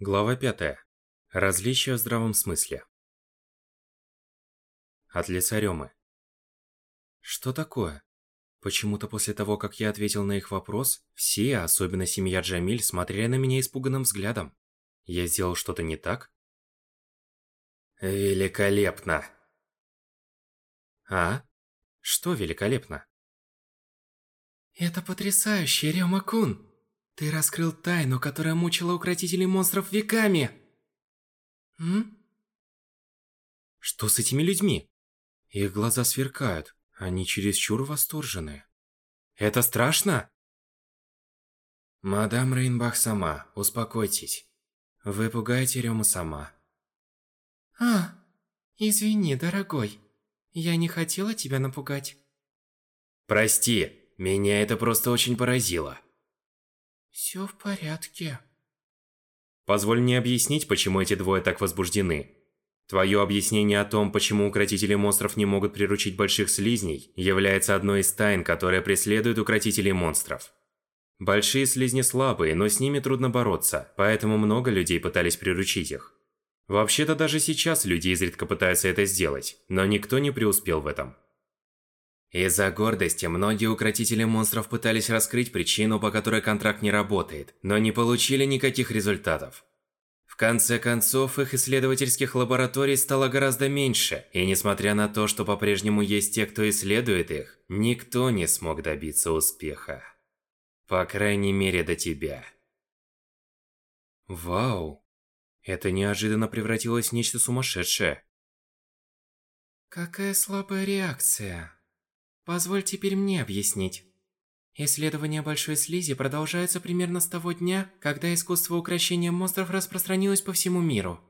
Глава 5. Различия в здравом смысле. От лица Рёмы. Что такое? Почему-то после того, как я ответил на их вопрос, все, особенно семья Джамиль, смотрели на меня испуганным взглядом. Я сделал что-то не так? Великолепно. А? Что великолепно? Это потрясающе, Рёма-кун! Ты раскрыл тайну, которая мучила укротителей монстров веками. М? Что с этими людьми? Их глаза сверкают, они чересчур восторженные. Это страшно? Мадам Рейнбах сама, успокойтесь. Вы пугаете Рему сама. А, извини, дорогой. Я не хотела тебя напугать. Прости, меня это просто очень поразило. Все в порядке. Позволь мне объяснить, почему эти двое так возбуждены. Твое объяснение о том, почему укротители монстров не могут приручить больших слизней, является одной из тайн, которая преследует укротителей монстров. Большие слизни слабые, но с ними трудно бороться, поэтому много людей пытались приручить их. Вообще-то даже сейчас люди изредка пытаются это сделать, но никто не преуспел в этом. Из-за гордости многие укротители монстров пытались раскрыть причину, по которой контракт не работает, но не получили никаких результатов. В конце концов, их исследовательских лабораторий стало гораздо меньше, и несмотря на то, что по-прежнему есть те, кто исследует их, никто не смог добиться успеха. По крайней мере, до тебя. Вау. Это неожиданно превратилось в нечто сумасшедшее. Какая слабая реакция. Позволь теперь мне объяснить. Исследование Большой Слизи продолжается примерно с того дня, когда искусство укрощения монстров распространилось по всему миру.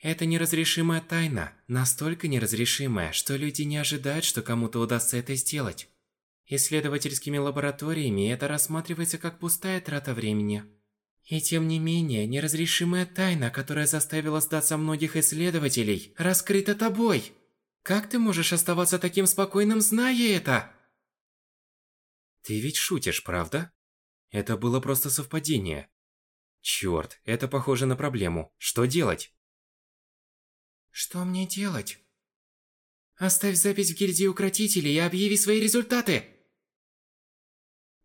Это неразрешимая тайна, настолько неразрешимая, что люди не ожидают, что кому-то удастся это сделать. Исследовательскими лабораториями это рассматривается как пустая трата времени. И тем не менее, неразрешимая тайна, которая заставила сдаться многих исследователей, раскрыта тобой. Как ты можешь оставаться таким спокойным, зная это? Ты ведь шутишь, правда? Это было просто совпадение. Чёрт, это похоже на проблему. Что делать? Что мне делать? Оставь запись в гильдии укротителей и объяви свои результаты.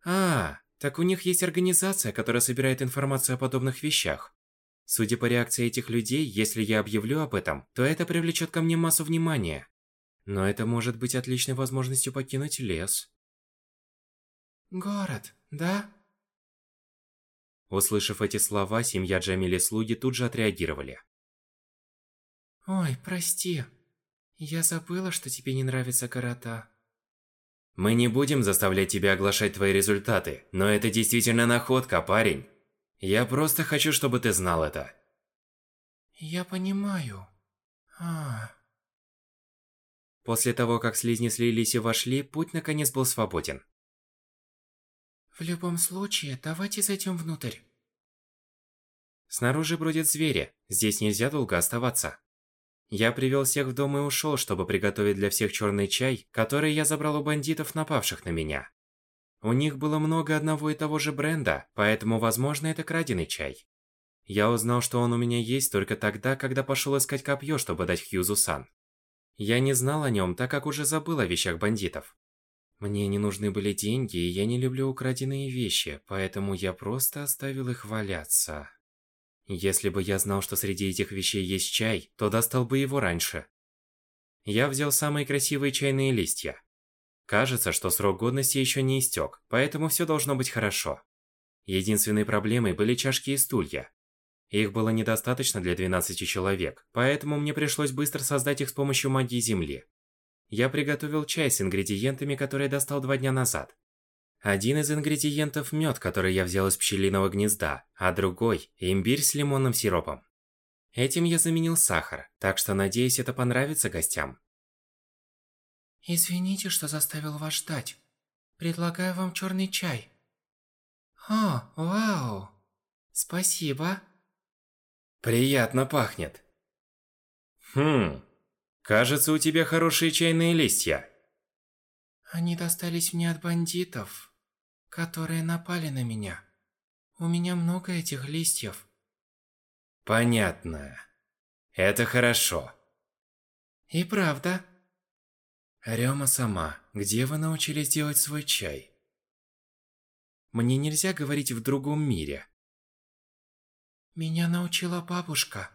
А, так у них есть организация, которая собирает информацию о подобных вещах. Судя по реакции этих людей, если я объявлю об этом, то это привлечет ко мне массу внимания. Но это может быть отличной возможностью покинуть лес. Город, да? Услышав эти слова, семья Джамили слуги тут же отреагировали. Ой, прости. Я забыла, что тебе не нравится города. Мы не будем заставлять тебя оглашать твои результаты, но это действительно находка, парень. Я просто хочу, чтобы ты знал это. Я понимаю. А. После того, как слизни слились и вошли, путь наконец был свободен. В любом случае, давайте зайдем внутрь. Снаружи бродят звери, здесь нельзя долго оставаться. Я привел всех в дом и ушел, чтобы приготовить для всех черный чай, который я забрал у бандитов, напавших на меня. У них было много одного и того же бренда, поэтому, возможно, это краденый чай. Я узнал, что он у меня есть только тогда, когда пошел искать копье, чтобы дать Хьюзу-сан. Я не знал о нем, так как уже забыл о вещах бандитов. Мне не нужны были деньги, и я не люблю украденные вещи, поэтому я просто оставил их валяться. Если бы я знал, что среди этих вещей есть чай, то достал бы его раньше. Я взял самые красивые чайные листья. Кажется, что срок годности еще не истек, поэтому все должно быть хорошо. Единственной проблемой были чашки и стулья. Их было недостаточно для 12 человек, поэтому мне пришлось быстро создать их с помощью магии Земли. Я приготовил чай с ингредиентами, которые достал два дня назад. Один из ингредиентов – мед, который я взял из пчелиного гнезда, а другой – имбирь с лимонным сиропом. Этим я заменил сахар, так что надеюсь, это понравится гостям. Извините, что заставил вас ждать. Предлагаю вам черный чай. О, вау! Спасибо. Приятно пахнет. Хм, кажется, у тебя хорошие чайные листья. Они достались мне от бандитов, которые напали на меня. У меня много этих листьев. Понятно. Это хорошо. И правда. Рёма сама, где вы научились делать свой чай? Мне нельзя говорить в другом мире. Меня научила бабушка.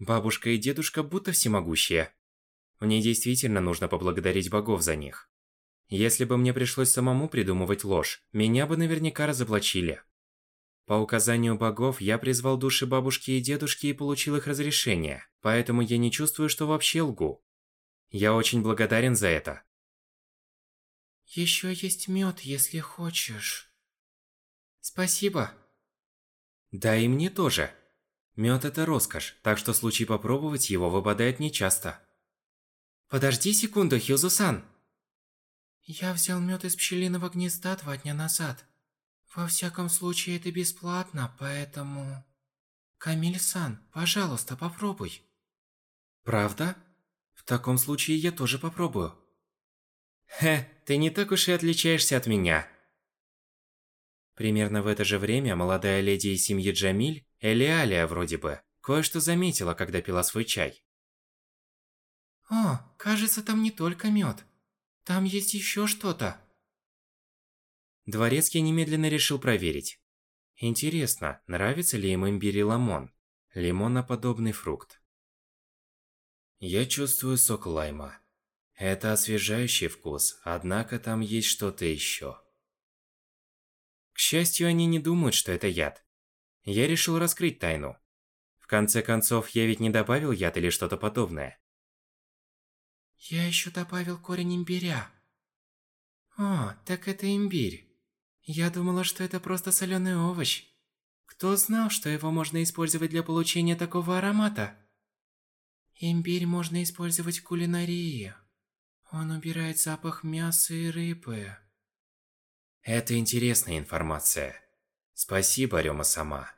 Бабушка и дедушка будто всемогущие. Мне действительно нужно поблагодарить богов за них. Если бы мне пришлось самому придумывать ложь, меня бы наверняка разоблачили. По указанию богов я призвал души бабушки и дедушки и получил их разрешение, поэтому я не чувствую, что вообще лгу. Я очень благодарен за это. Еще есть мед, если хочешь. Спасибо. Да и мне тоже. Мед это роскошь, так что случай попробовать его выпадает нечасто. Подожди секунду, Хьюзу-сан. Я взял мед из пчелиного гнезда два дня назад. Во всяком случае, это бесплатно, поэтому... Камиль-сан, пожалуйста, попробуй. Правда? В таком случае я тоже попробую. Хе, ты не так уж и отличаешься от меня. Примерно в это же время молодая леди из семьи Джамиль, Элиалия вроде бы, кое-что заметила, когда пила свой чай. О, кажется, там не только мед. Там есть еще что-то. Дворецкий немедленно решил проверить. Интересно, нравится ли им имбирь и лимон? Лимоноподобный фрукт. Я чувствую сок лайма. Это освежающий вкус, однако там есть что-то еще. К счастью, они не думают, что это яд. Я решил раскрыть тайну. В конце концов, я ведь не добавил яд или что-то подобное. Я еще добавил корень имбиря. О, так это имбирь. Я думала, что это просто соленый овощ. Кто знал, что его можно использовать для получения такого аромата? Имбирь можно использовать в кулинарии. Он убирает запах мяса и рыбы. Это интересная информация. Спасибо, Рёма сама.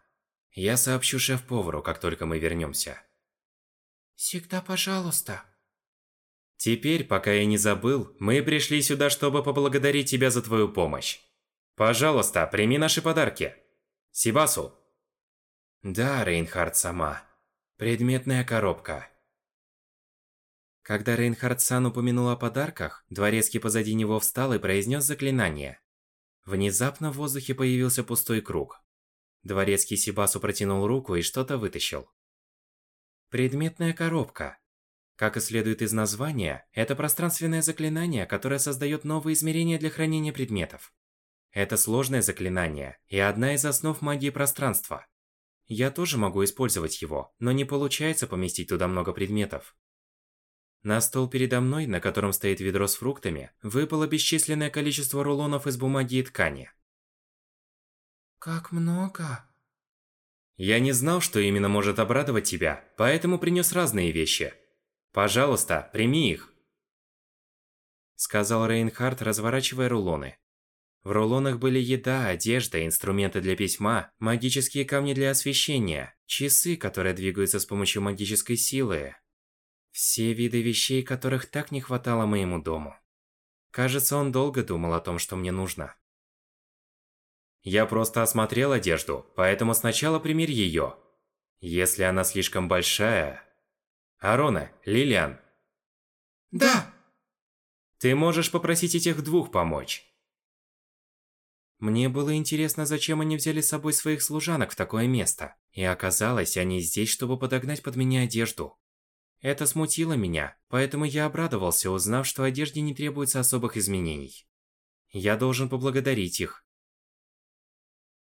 Я сообщу шеф-повару, как только мы вернемся. Всегда пожалуйста. Теперь, пока я не забыл, мы пришли сюда, чтобы поблагодарить тебя за твою помощь. Пожалуйста, прими наши подарки. Сибасу. Да, Рейнхард сама. Предметная коробка. Когда Рейнхард Сан упомянул о подарках, дворецкий позади него встал и произнес заклинание. Внезапно в воздухе появился пустой круг. Дворецкий Сибасу протянул руку и что-то вытащил. Предметная коробка. Как и следует из названия, это пространственное заклинание, которое создает новые измерения для хранения предметов. Это сложное заклинание и одна из основ магии пространства. Я тоже могу использовать его, но не получается поместить туда много предметов. На стол передо мной, на котором стоит ведро с фруктами, выпало бесчисленное количество рулонов из бумаги и ткани. Как много. Я не знал, что именно может обрадовать тебя, поэтому принес разные вещи. Пожалуйста, прими их. Сказал Рейнхард, разворачивая рулоны. В рулонах были еда, одежда, инструменты для письма, магические камни для освещения, часы, которые двигаются с помощью магической силы. Все виды вещей, которых так не хватало моему дому. Кажется, он долго думал о том, что мне нужно. Я просто осмотрел одежду, поэтому сначала примерь ее. Если она слишком большая... Арона, Лилиан. Да! Ты можешь попросить этих двух помочь. Мне было интересно, зачем они взяли с собой своих служанок в такое место. И оказалось, они здесь, чтобы подогнать под меня одежду. Это смутило меня, поэтому я обрадовался, узнав, что одежде не требуется особых изменений. Я должен поблагодарить их.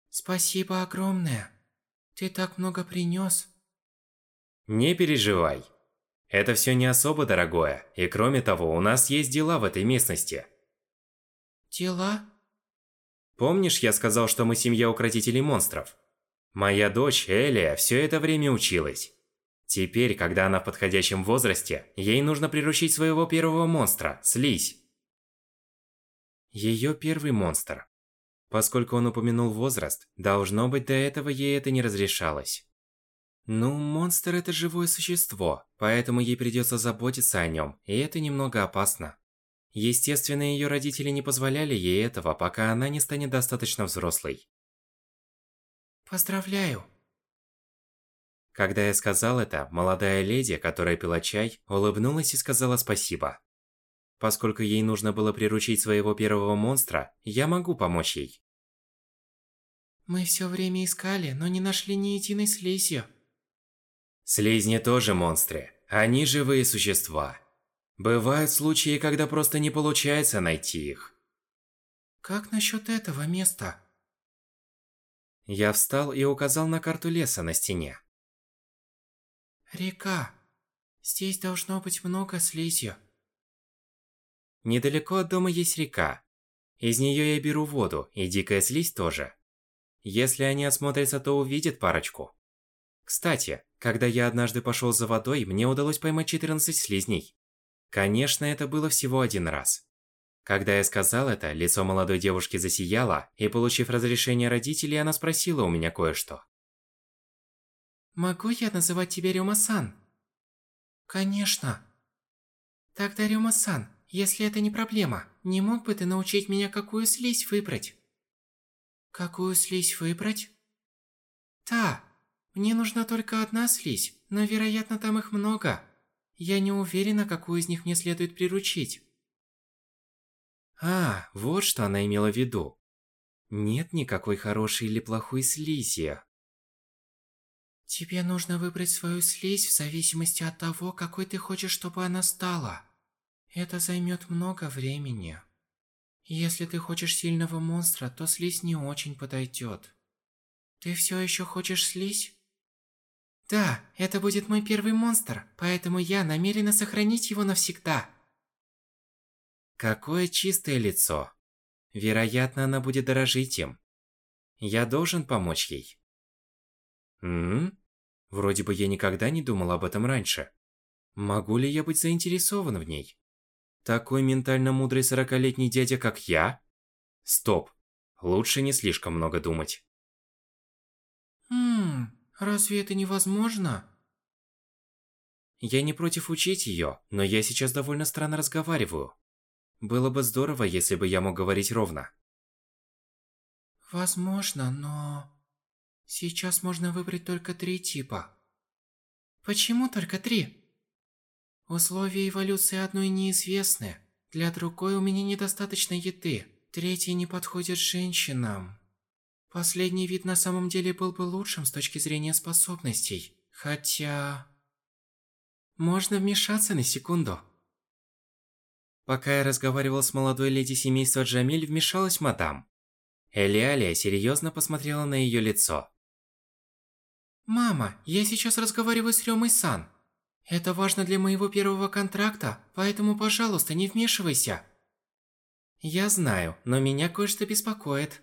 Спасибо огромное. Ты так много принес. Не переживай. Это все не особо дорогое, и кроме того, у нас есть дела в этой местности. Дела? Помнишь, я сказал, что мы семья укротителей монстров? Моя дочь, Элия, все это время училась. Теперь, когда она в подходящем возрасте, ей нужно приручить своего первого монстра, слизь. Ее первый монстр. Поскольку он упомянул возраст, должно быть, до этого ей это не разрешалось. Ну, монстр это живое существо, поэтому ей придется заботиться о нем, и это немного опасно. Естественно, ее родители не позволяли ей этого, пока она не станет достаточно взрослой. Поздравляю. Когда я сказал это, молодая леди, которая пила чай, улыбнулась и сказала спасибо. Поскольку ей нужно было приручить своего первого монстра, я могу помочь ей. Мы все время искали, но не нашли ни единой слизи. Слизни тоже монстры. Они живые существа. Бывают случаи, когда просто не получается найти их. Как насчет этого места? Я встал и указал на карту леса на стене. Река. Здесь должно быть много слизи. Недалеко от дома есть река. Из нее я беру воду, и дикая слизь тоже. Если они осмотрятся, то увидят парочку. Кстати, когда я однажды пошел за водой, мне удалось поймать 14 слизней. Конечно, это было всего один раз. Когда я сказал это, лицо молодой девушки засияло, и получив разрешение родителей, она спросила у меня кое-что. «Могу я называть тебя Рюма-сан?» «Конечно». «Тогда, Рюма-сан, если это не проблема, не мог бы ты научить меня, какую слизь выбрать?» «Какую слизь выбрать?» «Та, мне нужна только одна слизь, но, вероятно, там их много. Я не уверена, какую из них мне следует приручить. А, вот что она имела в виду. Нет никакой хорошей или плохой слизи. Тебе нужно выбрать свою слизь в зависимости от того, какой ты хочешь, чтобы она стала. Это займет много времени. Если ты хочешь сильного монстра, то слизь не очень подойдет. Ты все еще хочешь слизь? Да, это будет мой первый монстр, поэтому я намерена сохранить его навсегда. Какое чистое лицо. Вероятно, она будет дорожить им. Я должен помочь ей. М? Вроде бы я никогда не думал об этом раньше. Могу ли я быть заинтересован в ней? Такой ментально мудрый сорокалетний дядя, как я? Стоп. Лучше не слишком много думать. Хм, Разве это невозможно? Я не против учить её, но я сейчас довольно странно разговариваю. Было бы здорово, если бы я мог говорить ровно. Возможно, но... Сейчас можно выбрать только три типа. Почему только три? Условия эволюции одной неизвестны. Для другой у меня недостаточно еды. Третий не подходит женщинам. Последний вид на самом деле был бы лучшим с точки зрения способностей. Хотя... Можно вмешаться на секунду. Пока я разговаривал с молодой леди семейства Джамиль, вмешалась мадам. Элиалия серьезно посмотрела на ее лицо. «Мама, я сейчас разговариваю с Рёмой-сан. Это важно для моего первого контракта, поэтому, пожалуйста, не вмешивайся». «Я знаю, но меня кое-что беспокоит».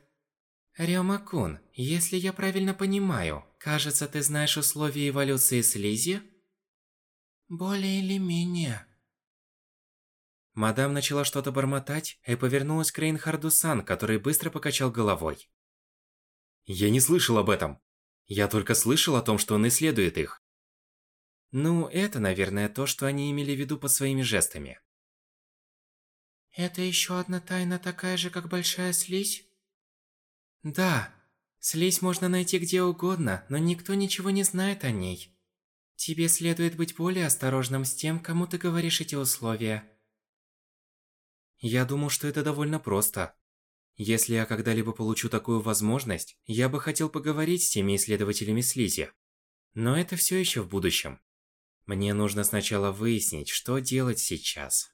Рёма-кун, если я правильно понимаю, кажется, ты знаешь условия эволюции слизи? Более или менее. Мадам начала что-то бормотать и повернулась к Рейнхарду-сан, который быстро покачал головой. Я не слышал об этом. Я только слышал о том, что он исследует их. Ну, это, наверное, то, что они имели в виду под своими жестами. Это еще одна тайна такая же, как большая слизь? Да, слизь можно найти где угодно, но никто ничего не знает о ней. Тебе следует быть более осторожным с тем, кому ты говоришь эти условия. Я думал, что это довольно просто. Если я когда-либо получу такую возможность, я бы хотел поговорить с теми исследователями слизи. Но это все еще в будущем. Мне нужно сначала выяснить, что делать сейчас.